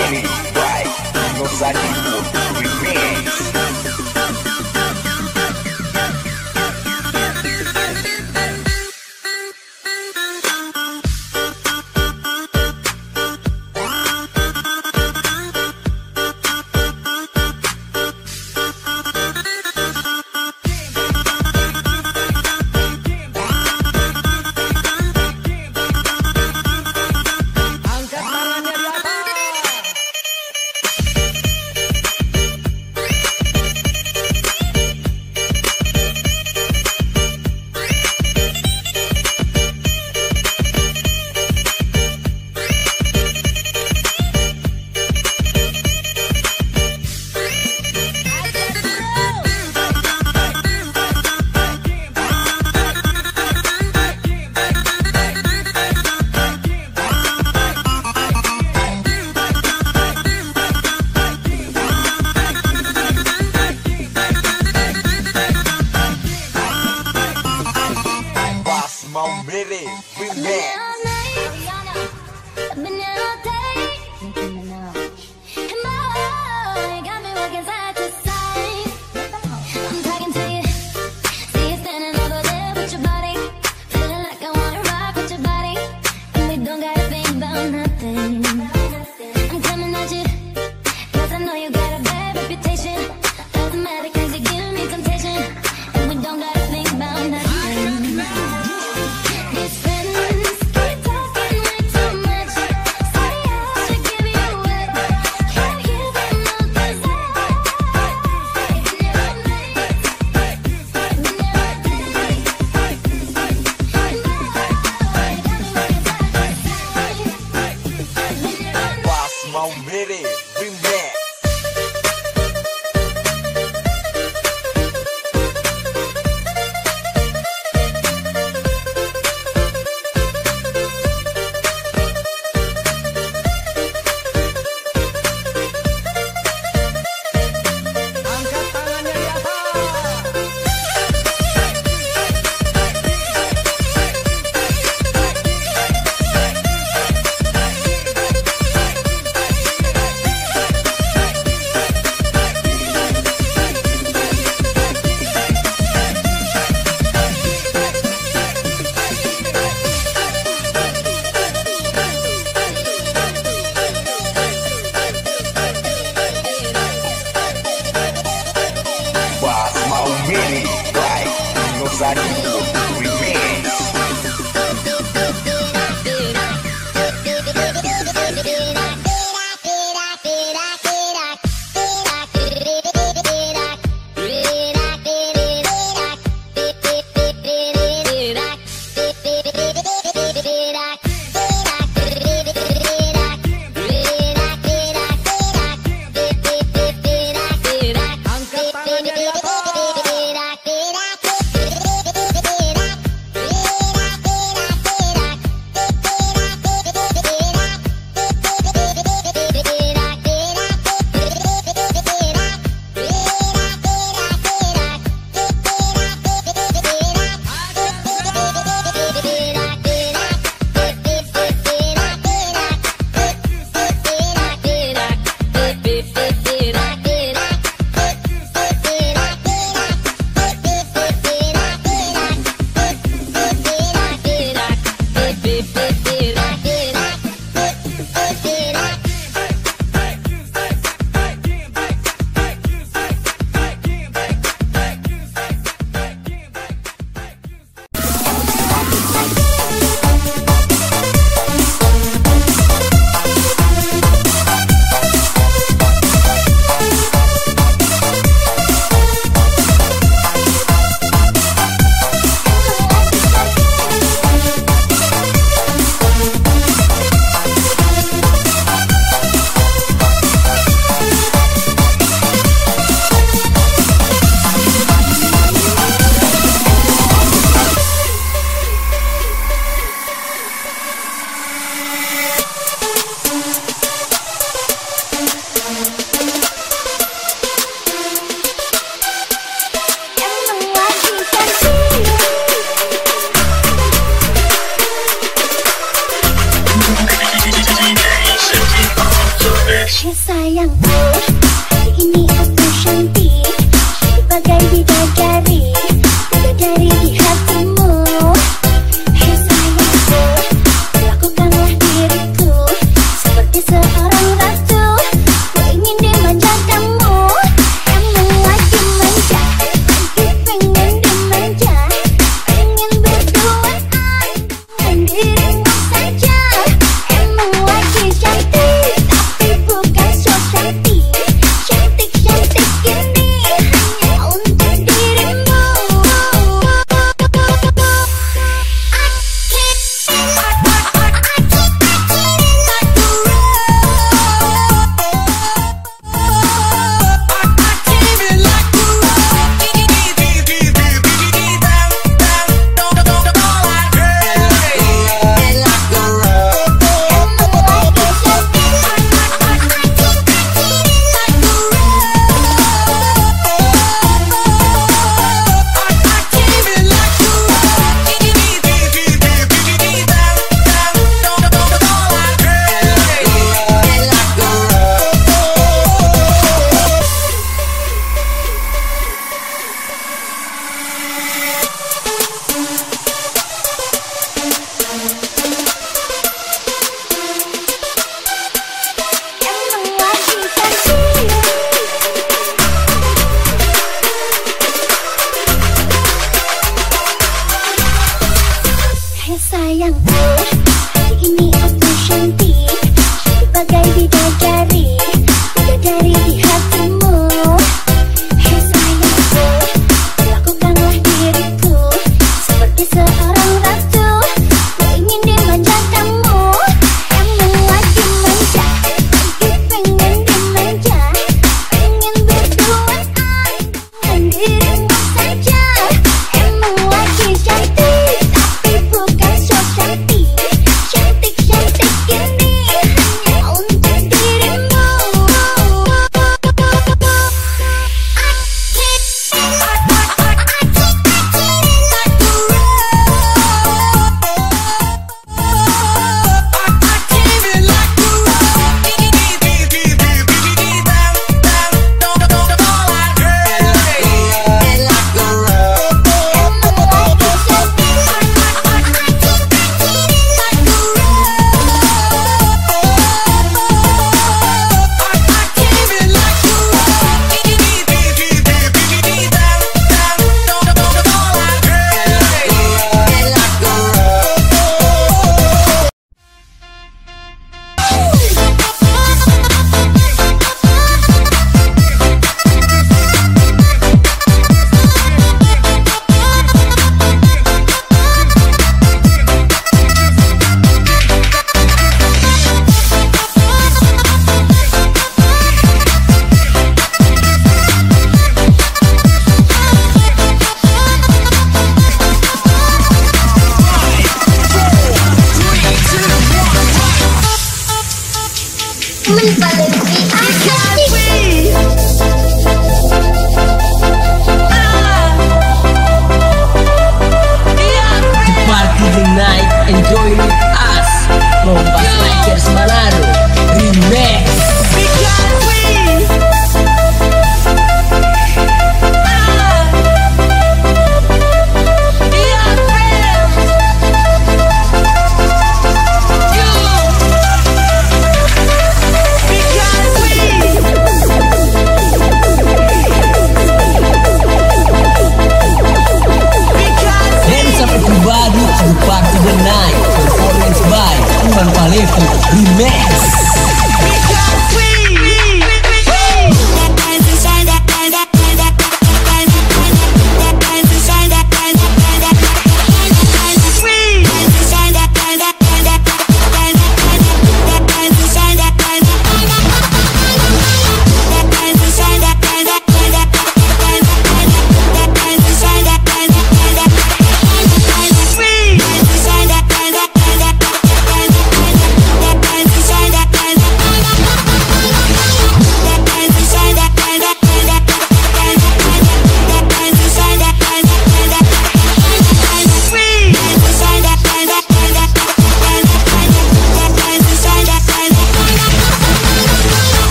money, right?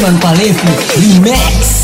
Simon Palefou, Remix.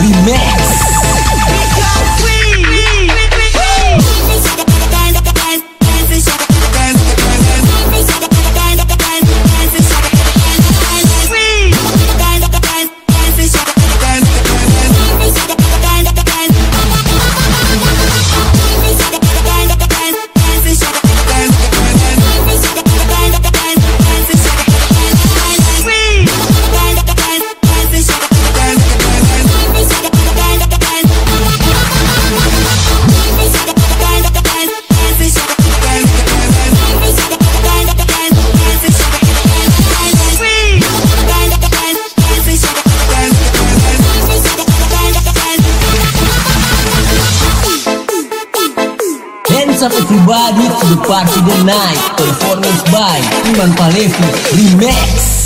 Remix. Party the Night Performance by Iman Palevi Remix.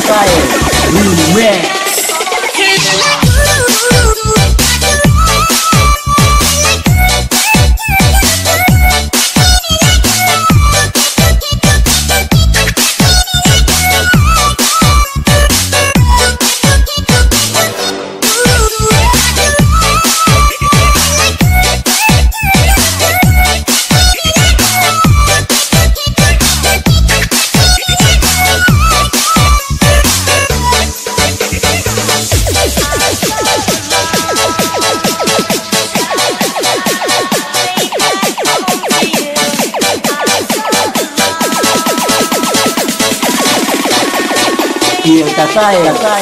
Fire. Room red. 在、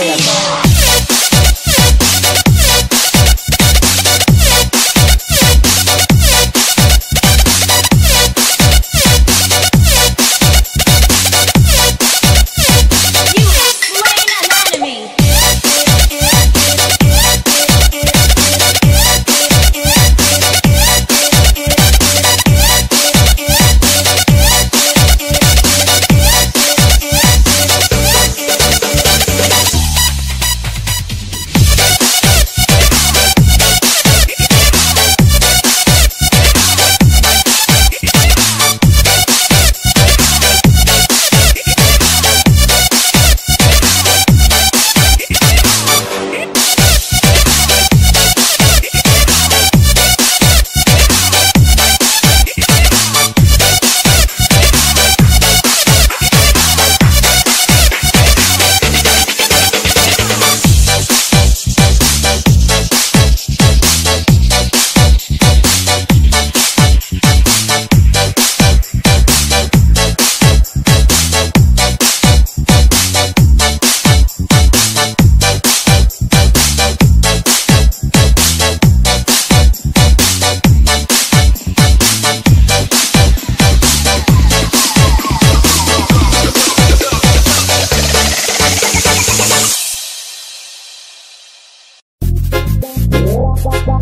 Revolution.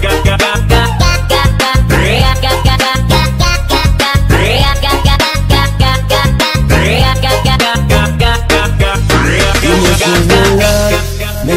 got, got, got.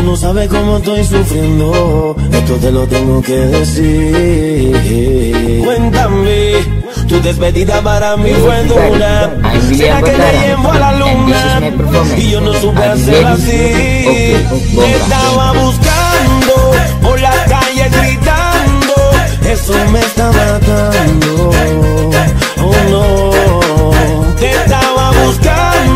Tú no sabes cómo estoy sufriendo. Esto te lo tengo que decir. Cuéntame. Tu despedida para mí fue dura. ¿Será que te llevo a la luna? Y yo no supe hacerlo así. Te estaba buscando por la calle gritando. Eso me está matando. Oh no. Te estaba buscando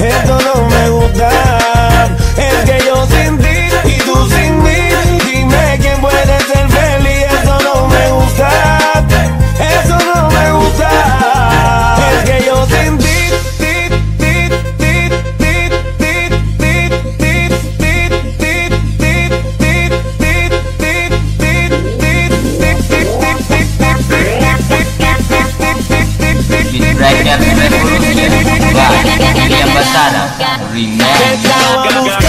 El dolor me gusta. cara. Remember.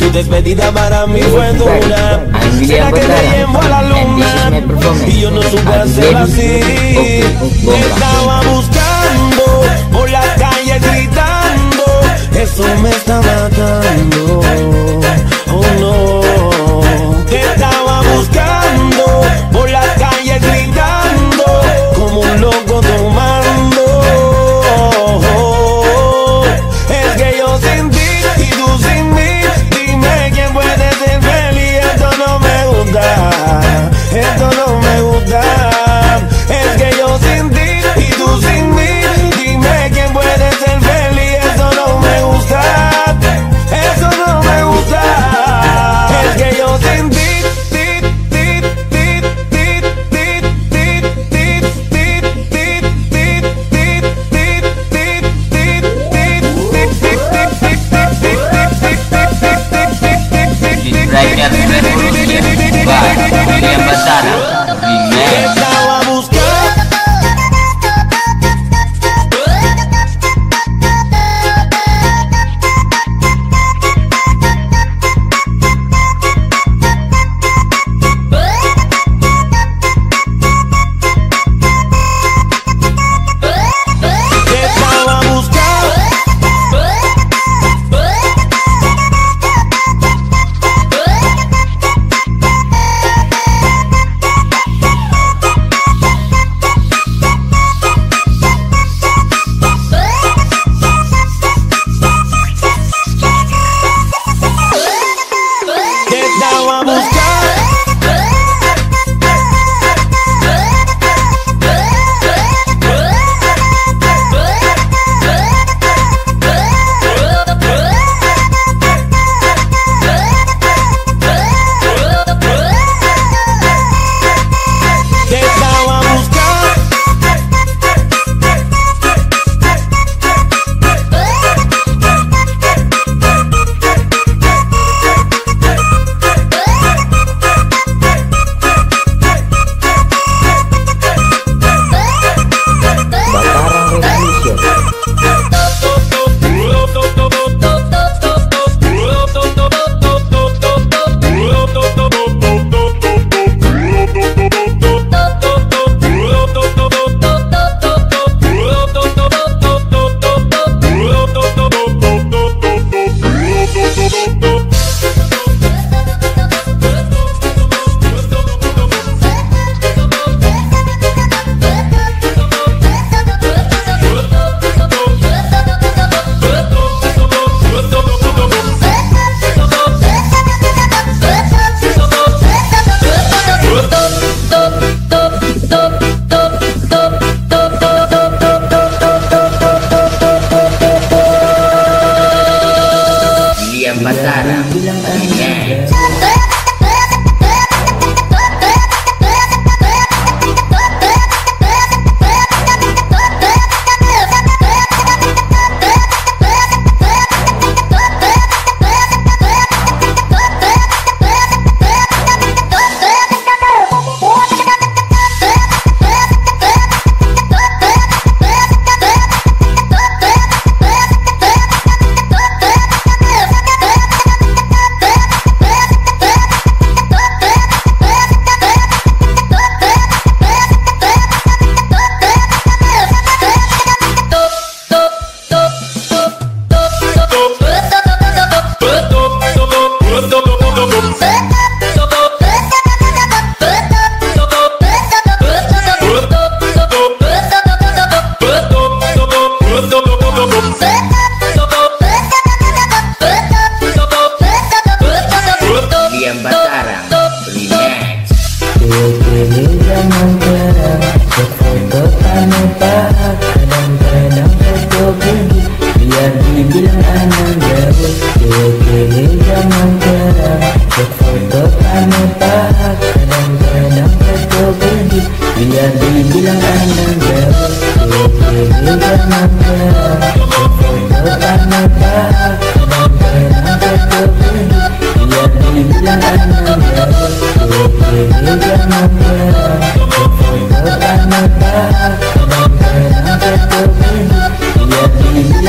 tu despedida para mí fue dura. Será que te llevo a la luna. Y yo no supe hacerlo así. Te estaba buscando por la calle gritando. Eso me está matando.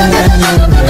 na na na na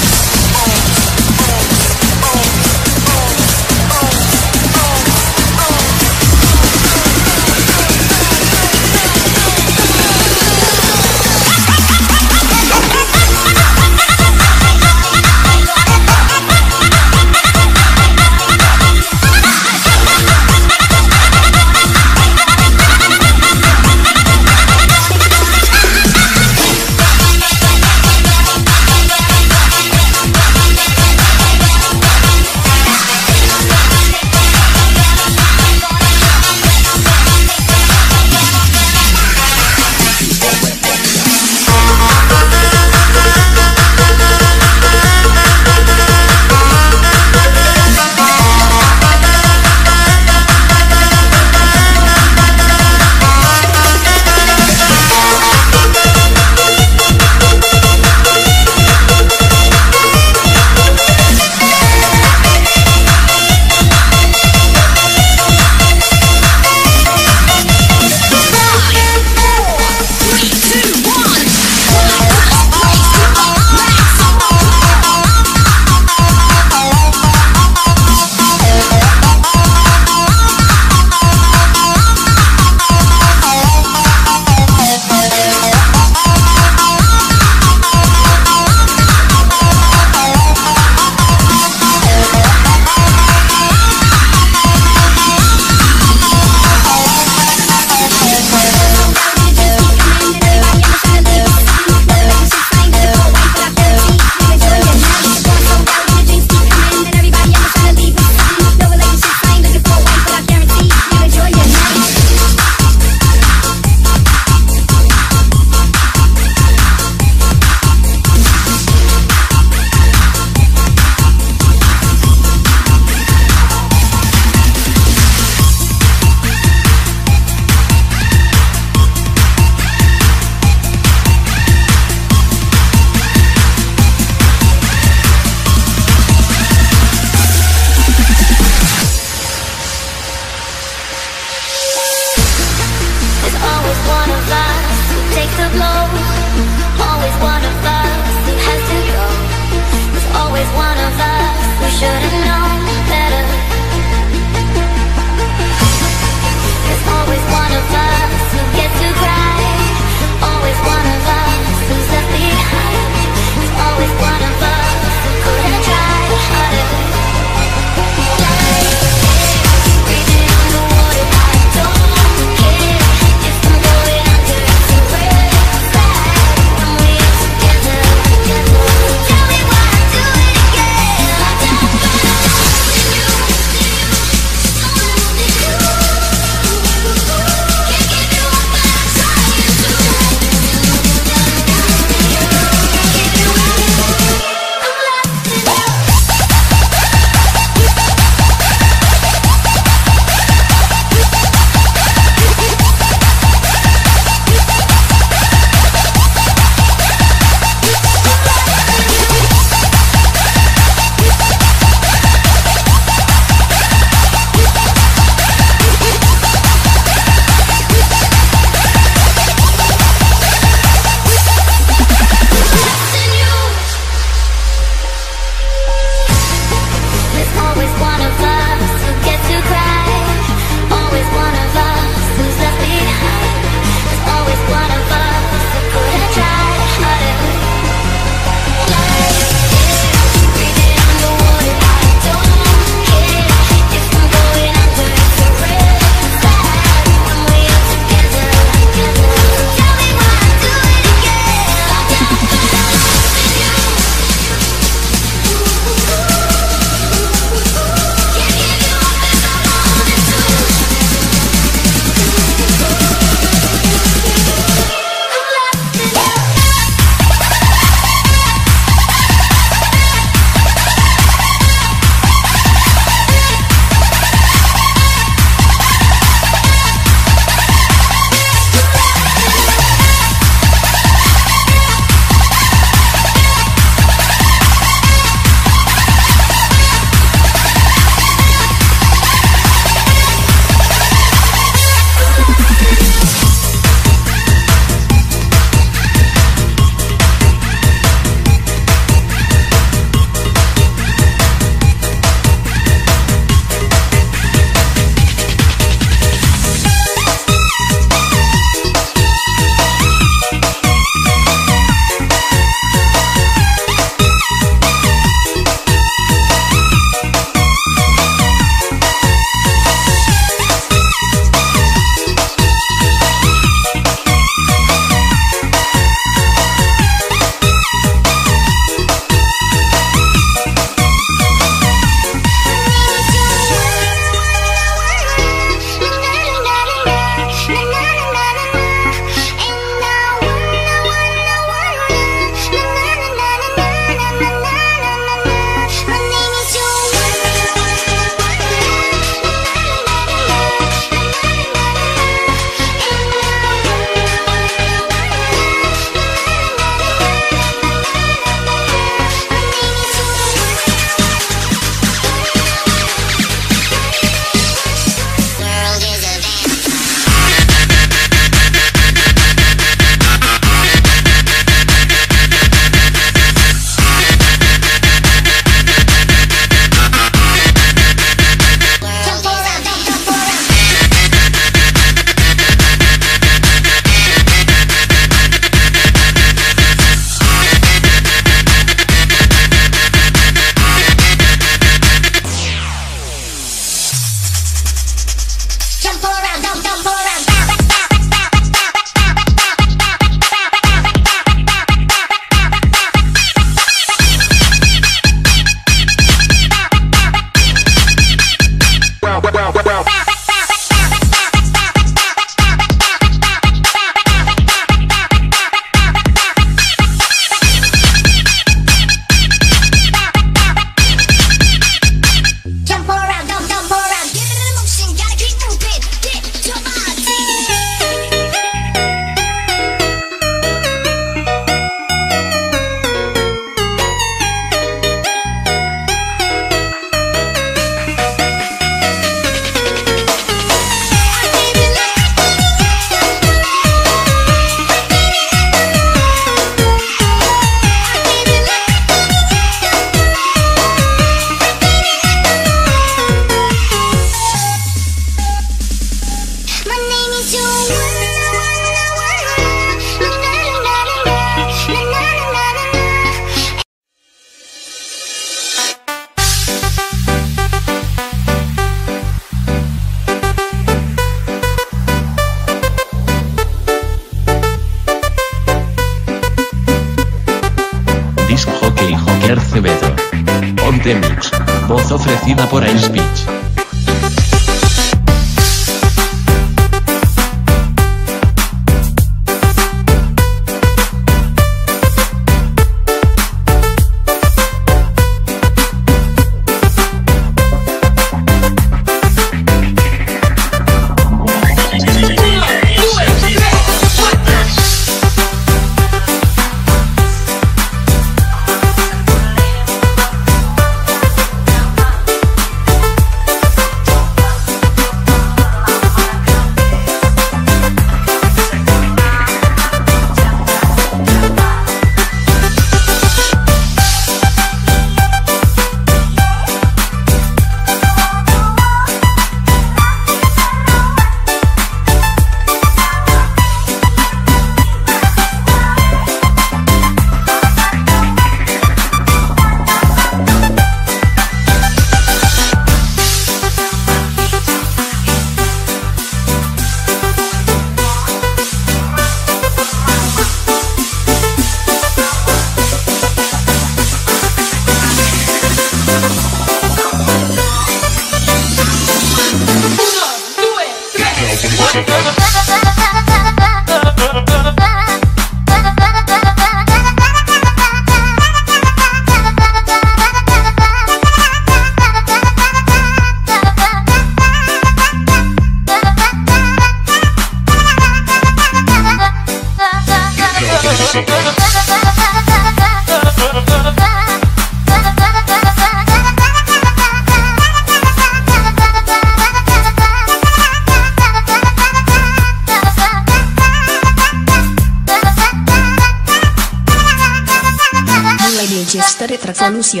Street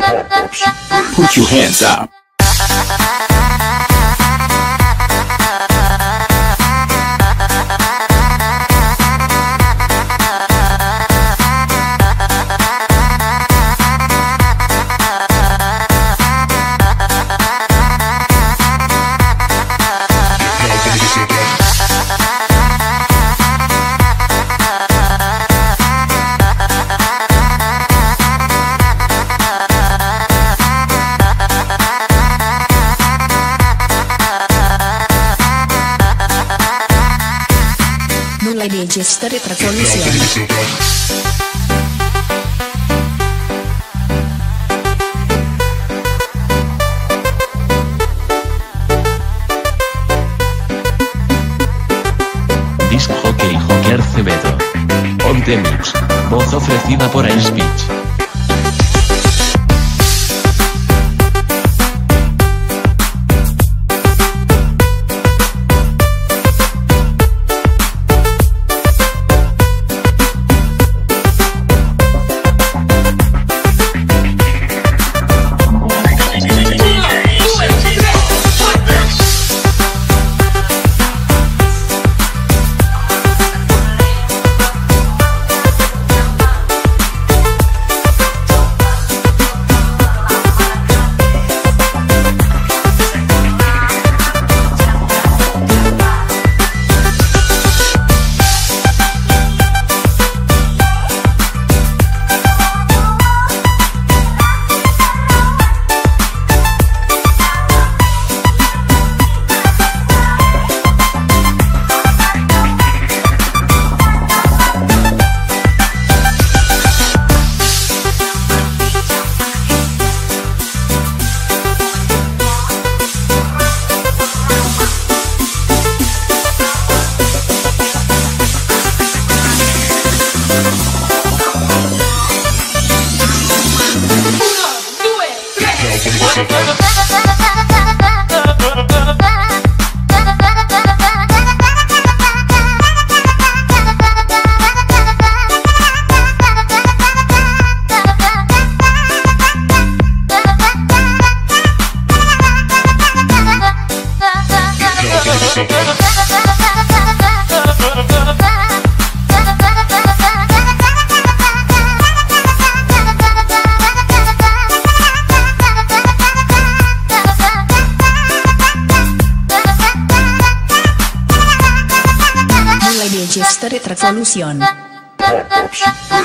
Revolution. Put your hands up.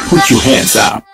Put your hands up.